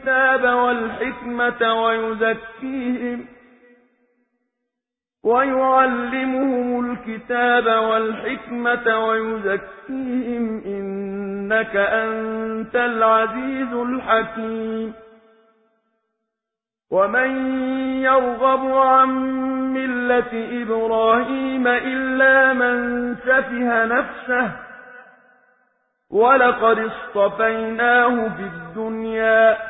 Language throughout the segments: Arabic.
الْكِتَابَ وَالْحِكْمَةَ وَيُزَكِّيهِمْ وَيُعَلِّمُهُمُ الْكِتَابَ وَالْحِكْمَةَ وَيُزَكِّيهِمْ إِنَّكَ أَنتَ الْعَزِيزُ الْحَكِيمُ وَمَن يَرْغَبُ عَن مِّلَّةِ إِبْرَاهِيمَ إِلَّا مَن سَفِهَ نَفْسَهُ وَلَقَدِ اصْطَفَيْنَاهُ فِي الدُّنْيَا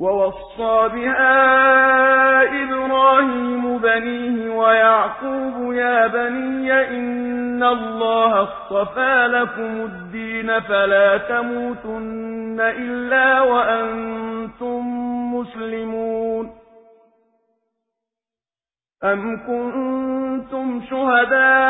وَوَصَّىٰ بِهَا إِبْرَاهِيمُ بَنِيهِ وَيَعْقُوبُ يَا بَنِيَّ إِنَّ اللَّهَ اصْطَفَىٰ لَكُمُ الدِّينَ فَلَا تَمُوتُنَّ إِلَّا وَأَنتُم مُّسْلِمُونَ أَمْ كُنتُمْ شُهَدَاءَ